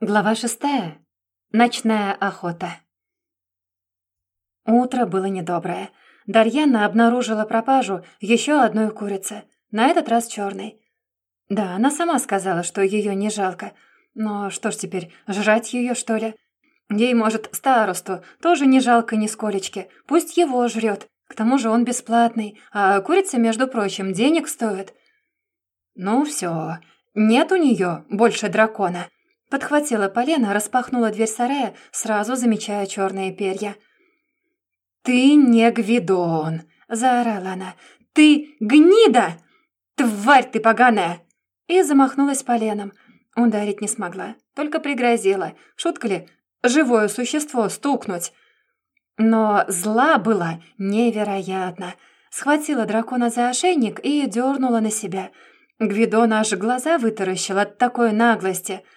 Глава шестая. Ночная охота. Утро было недоброе. Дарьяна обнаружила пропажу еще одной курицы, на этот раз черной. Да, она сама сказала, что ее не жалко. Но что ж теперь, жрать ее, что ли? Ей, может, старосту тоже не жалко нисколечки. Пусть его жрет. К тому же он бесплатный, а курица, между прочим, денег стоит. Ну все, нет у нее больше дракона. Подхватила полено, распахнула дверь сарая, сразу замечая черные перья. «Ты не Гвидон!» — заорала она. «Ты гнида! Тварь ты поганая!» И замахнулась поленом. Ударить не смогла, только пригрозила. Шутка ли, живое существо стукнуть? Но зла была невероятно. Схватила дракона за ошейник и дернула на себя. Гвидон аж глаза вытаращил от такой наглости —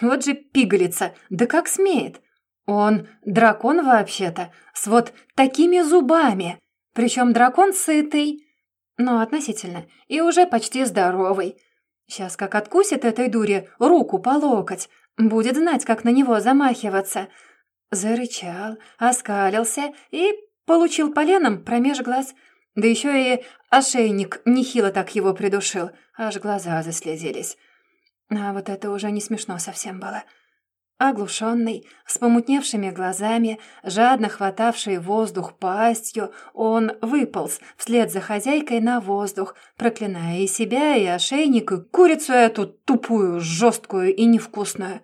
вот же пигалица, да как смеет? Он дракон вообще-то, с вот такими зубами. Причем дракон сытый, но относительно, и уже почти здоровый. Сейчас как откусит этой дуре руку по локоть, будет знать, как на него замахиваться. Зарычал, оскалился и получил поленом промеж глаз. Да еще и ошейник нехило так его придушил, аж глаза заслезились. А вот это уже не смешно совсем было. Оглушенный, с помутневшими глазами, жадно хватавший воздух пастью, он выполз вслед за хозяйкой на воздух, проклиная и себя, и ошейник, и курицу эту тупую, жесткую и невкусную.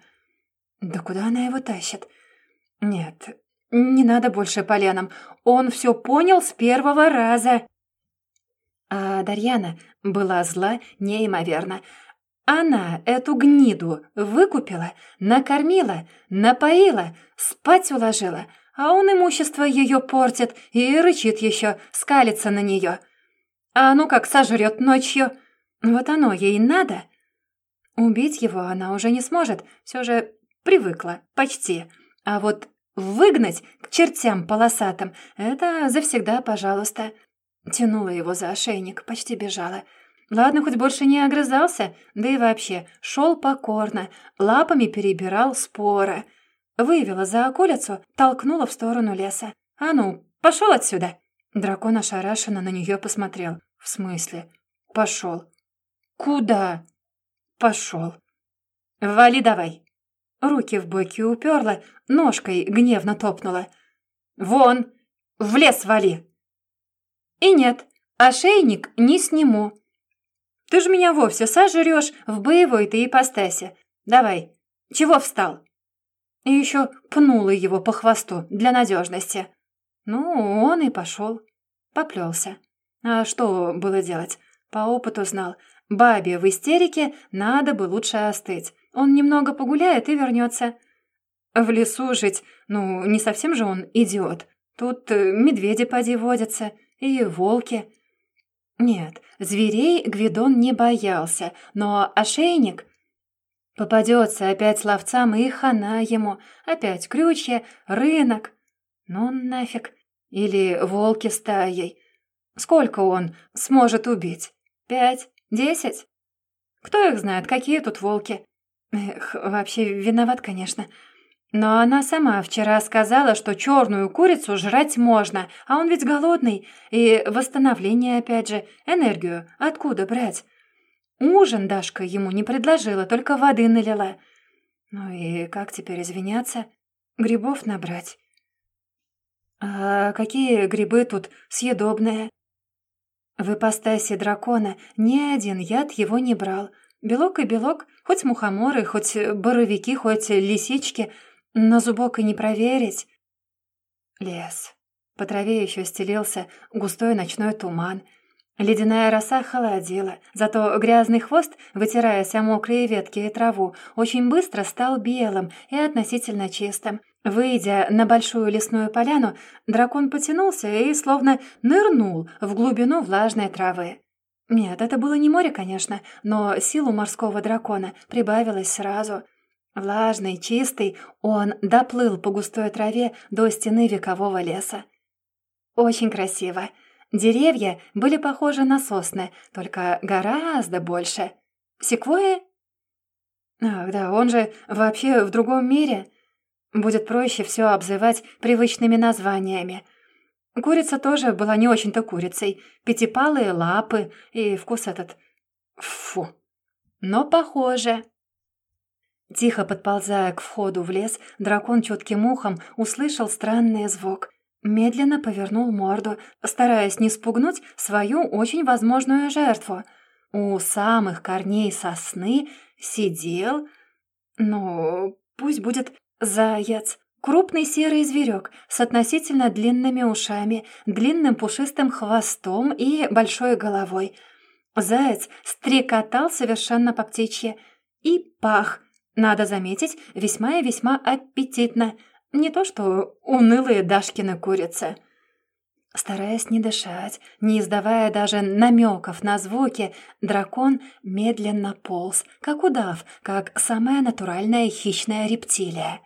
Да куда она его тащит? Нет, не надо больше поленом. Он все понял с первого раза. А Дарьяна была зла неимоверно. Она эту гниду выкупила, накормила, напоила, спать уложила, а он имущество ее портит и рычит еще, скалится на нее. А ну как сожрет ночью. Вот оно ей надо. Убить его она уже не сможет, все же привыкла, почти. А вот выгнать к чертям полосатым — это завсегда пожалуйста. Тянула его за ошейник, почти бежала — Ладно, хоть больше не огрызался, да и вообще шел покорно, лапами перебирал споры. Вывела за околицу, толкнула в сторону леса. «А ну, пошел отсюда!» Дракон ошарашенно на нее посмотрел. «В смысле?» «Пошел». «Куда?» «Пошел». «Вали давай!» Руки в боки уперла, ножкой гневно топнула. «Вон! В лес вали!» «И нет, ошейник не сниму. Ты ж меня вовсе сожрешь в боевой ты ипостаси. Давай, чего встал?» И еще пнула его по хвосту для надежности. Ну, он и пошел. Поплелся. А что было делать? По опыту знал. Бабе в истерике надо бы лучше остыть. Он немного погуляет и вернется. В лесу жить, ну, не совсем же он идиот. Тут э, медведи поди водятся, и волки. Нет, зверей Гвидон не боялся, но ошейник... Попадется опять ловцам и хана ему, опять крючья, рынок. Ну нафиг. Или волки стаей. Сколько он сможет убить? Пять? Десять? Кто их знает, какие тут волки? Эх, вообще виноват, конечно. Но она сама вчера сказала, что черную курицу жрать можно, а он ведь голодный. И восстановление, опять же, энергию откуда брать? Ужин Дашка ему не предложила, только воды налила. Ну и как теперь извиняться? Грибов набрать. А какие грибы тут съедобные? В ипостаси дракона ни один яд его не брал. Белок и белок, хоть мухоморы, хоть боровики, хоть лисички — на зубок и не проверить. Лес. По траве еще стелился густой ночной туман. Ледяная роса холодила, зато грязный хвост, вытираясь о мокрые ветки и траву, очень быстро стал белым и относительно чистым. Выйдя на большую лесную поляну, дракон потянулся и словно нырнул в глубину влажной травы. Нет, это было не море, конечно, но силу морского дракона прибавилось сразу. Влажный, чистый, он доплыл по густой траве до стены векового леса. Очень красиво. Деревья были похожи на сосны, только гораздо больше. Секвои? Ах, да, он же вообще в другом мире. Будет проще все обзывать привычными названиями. Курица тоже была не очень-то курицей. Пятипалые лапы и вкус этот... Фу. Но похоже. Тихо подползая к входу в лес, дракон чутким ухом услышал странный звук. Медленно повернул морду, стараясь не спугнуть свою очень возможную жертву. У самых корней сосны сидел... Ну, пусть будет заяц. Крупный серый зверек с относительно длинными ушами, длинным пушистым хвостом и большой головой. Заяц стрекотал совершенно по птичье и пах, надо заметить, весьма и весьма аппетитно. Не то что унылые Дашкины курицы. Стараясь не дышать, не издавая даже намеков на звуки, дракон медленно полз, как удав, как самая натуральная хищная рептилия.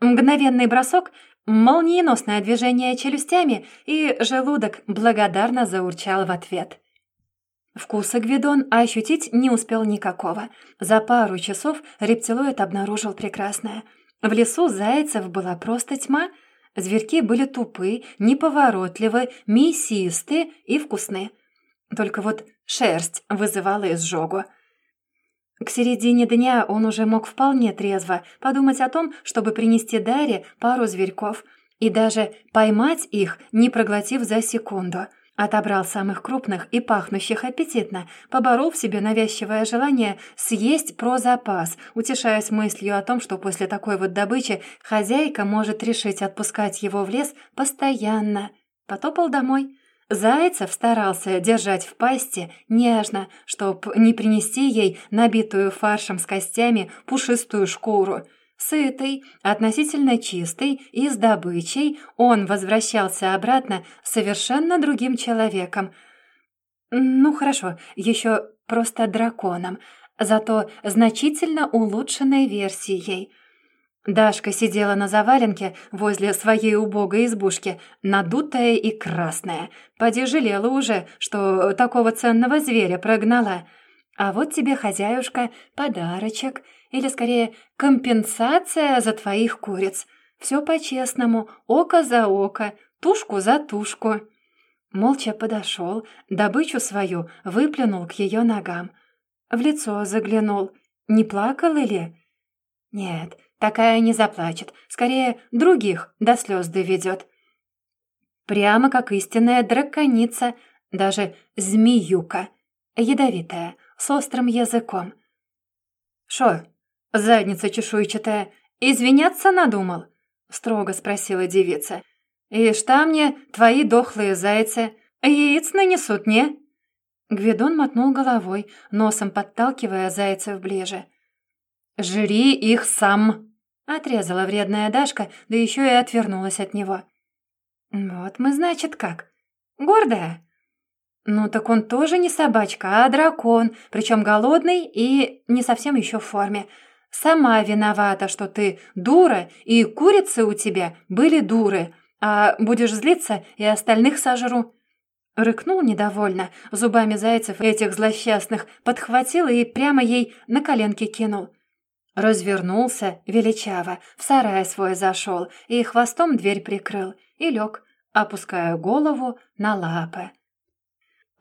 Мгновенный бросок, молниеносное движение челюстями, и желудок благодарно заурчал в ответ. Вкуса Гвидон ощутить не успел никакого. За пару часов рептилоид обнаружил прекрасное. В лесу зайцев была просто тьма. Зверьки были тупы, неповоротливы, мясистые и вкусные. Только вот шерсть вызывала изжогу. К середине дня он уже мог вполне трезво подумать о том, чтобы принести Даре пару зверьков и даже поймать их, не проглотив за секунду — Отобрал самых крупных и пахнущих аппетитно, поборол в себе навязчивое желание съесть про запас, утешаясь мыслью о том, что после такой вот добычи хозяйка может решить отпускать его в лес постоянно. Потопал домой. Зайцев старался держать в пасти нежно, чтоб не принести ей набитую фаршем с костями пушистую шкуру — Сытый, относительно чистый и с добычей, он возвращался обратно совершенно другим человеком. Ну, хорошо, еще просто драконом, зато значительно улучшенной версией. Дашка сидела на заваленке возле своей убогой избушки, надутая и красная. Поди жалела уже, что такого ценного зверя прогнала. А вот тебе, хозяюшка, подарочек — или, скорее, компенсация за твоих куриц. Все по-честному, око за око, тушку за тушку». Молча подошел, добычу свою выплюнул к ее ногам. В лицо заглянул. Не плакал или? Нет, такая не заплачет. Скорее, других до слез доведет. Прямо как истинная драконица, даже змеюка. Ядовитая, с острым языком. «Шо, «Задница чешуйчатая, извиняться надумал?» — строго спросила девица. «И что мне твои дохлые зайцы? Яиц нанесут, не?» Гвидон мотнул головой, носом подталкивая зайцев ближе. «Жри их сам!» — отрезала вредная Дашка, да еще и отвернулась от него. «Вот мы, значит, как? Гордая?» «Ну так он тоже не собачка, а дракон, причем голодный и не совсем еще в форме. Сама виновата, что ты дура, и курицы у тебя были дуры, а будешь злиться, и остальных сожру». Рыкнул недовольно, зубами зайцев этих злосчастных подхватил и прямо ей на коленки кинул. Развернулся величаво, в сарай свой зашел и хвостом дверь прикрыл и лег, опуская голову на лапы.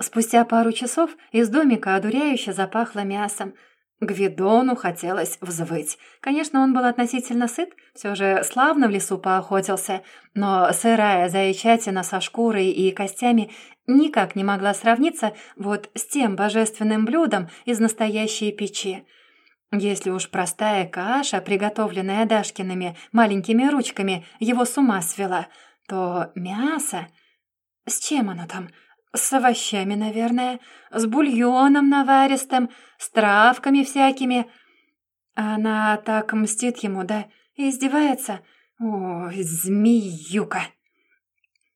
Спустя пару часов из домика одуряюще запахло мясом, Гвидону хотелось взвыть. Конечно, он был относительно сыт, все же славно в лесу поохотился, но сырая заячатина со шкурой и костями никак не могла сравниться вот с тем божественным блюдом из настоящей печи. Если уж простая каша, приготовленная Дашкиными маленькими ручками, его с ума свела, то мясо... С чем оно там? С овощами, наверное, с бульоном наваристым, с травками всякими. Она так мстит ему, да, издевается. Ой, змеюка!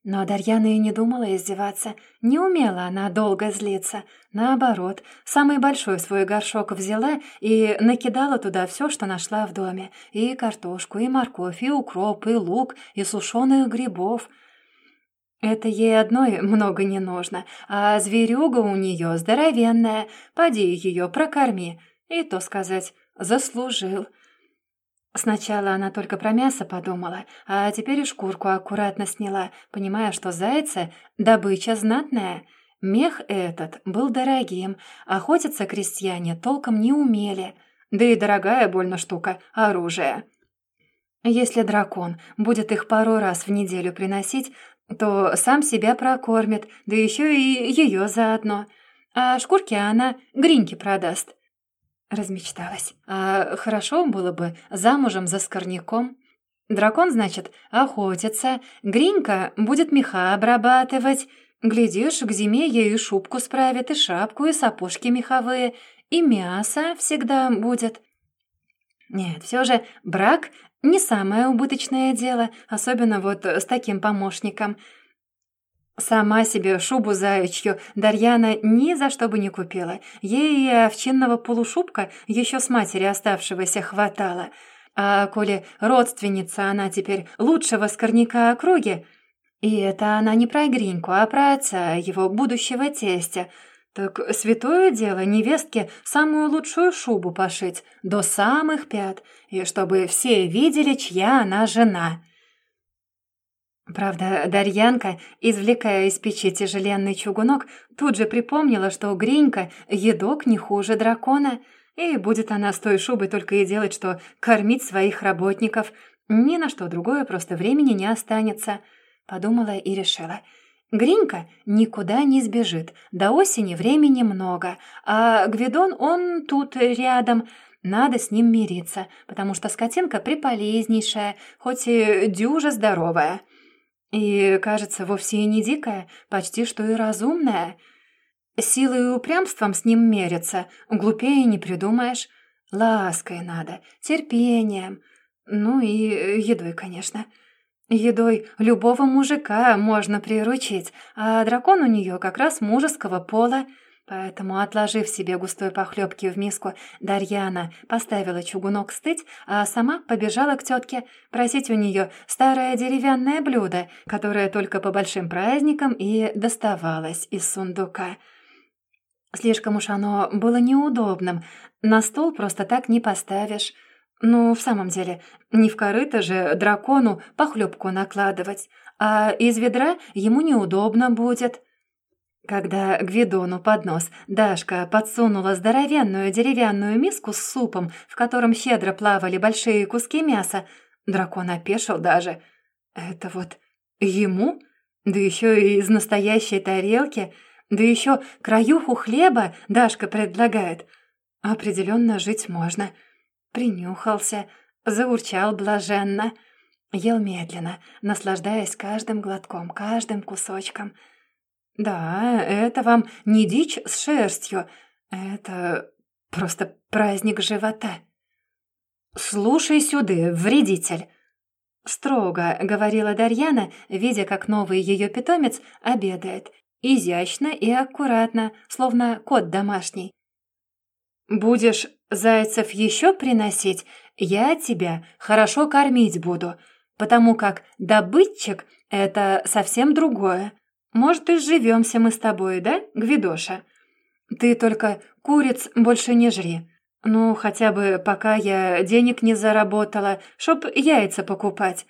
Но Дарьяна и не думала издеваться. Не умела она долго злиться. Наоборот, самый большой свой горшок взяла и накидала туда все, что нашла в доме. И картошку, и морковь, и укроп, и лук, и сушеных грибов — это ей одной много не нужно, а зверюга у нее здоровенная, поди ее прокорми. И то сказать, заслужил. Сначала она только про мясо подумала, а теперь и шкурку аккуратно сняла, понимая, что зайца — добыча знатная. Мех этот был дорогим, охотиться крестьяне толком не умели. Да и дорогая больно штука — оружие. Если дракон будет их пару раз в неделю приносить, то сам себя прокормит, да еще и ее заодно. А шкурки она гриньки продаст. Размечталась. А хорошо было бы замужем за скорняком. Дракон, значит, охотится, Гринька будет меха обрабатывать. Глядишь, к зиме ей и шубку справит, и шапку, и сапожки меховые, и мясо всегда будет. Нет, все же брак не самое убыточное дело, особенно вот с таким помощником. Сама себе шубу заячью Дарьяна ни за что бы не купила. Ей и овчинного полушубка еще с матери оставшегося хватало. А коли родственница она теперь лучшего скорняка округи, и это она не про Гриньку, а про отца, его будущего тестя, так святое дело невестке самую лучшую шубу пошить, до самых пят, и чтобы все видели, чья она жена. Правда, Дарьянка, извлекая из печи тяжеленный чугунок, тут же припомнила, что Гринька едок не хуже дракона, и будет она с той шубой только и делать, что кормить своих работников. Ни на что другое просто времени не останется. Подумала и решила — Гринька никуда не сбежит, до осени времени много, а Гвидон он тут рядом, надо с ним мириться, потому что скотинка приполезнейшая, хоть и дюжа здоровая. И, кажется, вовсе и не дикая, почти что и разумная. Силой и упрямством с ним мериться, глупее не придумаешь. Лаской надо, терпением, ну и едой, конечно. — Едой любого мужика можно приручить, а дракон у нее как раз мужеского пола. Поэтому, отложив себе густой похлебки в миску, Дарьяна поставила чугунок стыть, а сама побежала к тетке просить у нее старое деревянное блюдо, которое только по большим праздникам и доставалось из сундука. Слишком уж оно было неудобным, на стол просто так не поставишь. Ну, в самом деле, не в корыто же дракону похлебку накладывать, а из ведра ему неудобно будет. Когда Гвидону под нос Дашка подсунула здоровенную деревянную миску с супом, в котором щедро плавали большие куски мяса, дракон опешил даже. Это вот ему? Да еще и из настоящей тарелки, да еще краюху хлеба Дашка предлагает. Определенно жить можно. — принюхался, заурчал блаженно. Ел медленно, наслаждаясь каждым глотком, каждым кусочком. «Да, это вам не дичь с шерстью, это просто праздник живота». «Слушай сюда, вредитель!» Строго говорила Дарьяна, видя, как новый ее питомец обедает. Изящно и аккуратно, словно кот домашний. «Будешь зайцев еще приносить, я тебя хорошо кормить буду, потому как добытчик — это совсем другое. Может, и сживемся мы с тобой, да, Гвидоша? Ты только куриц больше не жри. Ну, хотя бы пока я денег не заработала, чтоб яйца покупать.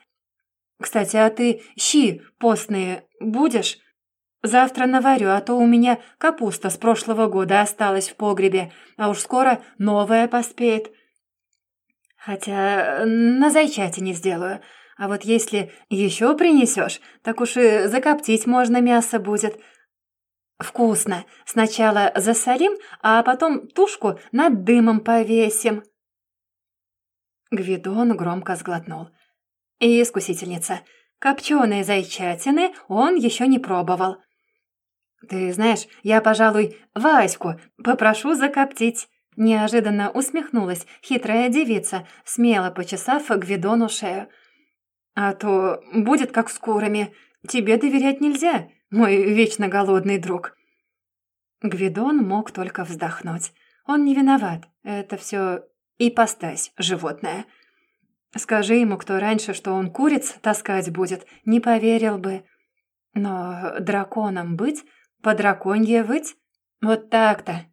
Кстати, а ты щи постные будешь? Завтра наварю, а то у меня капуста с прошлого года осталась в погребе, а уж скоро новая поспеет. Хотя на зайчате не сделаю. А вот если еще принесешь, так уж и закоптить можно мясо будет. Вкусно. Сначала засолим, а потом тушку над дымом повесим. Гвидон громко сглотнул. И искусительница. Копченые зайчатины он еще не пробовал. «Ты знаешь, я, пожалуй, Ваську попрошу закоптить». Неожиданно усмехнулась хитрая девица, смело почесав Гвидону шею. «А то будет как с курами. Тебе доверять нельзя, мой вечно голодный друг». Гвидон мог только вздохнуть. Он не виноват. Это все ипостась животное. Скажи ему, кто раньше, что он куриц таскать будет, не поверил бы. Но драконом быть по драконье выть? Вот так-то.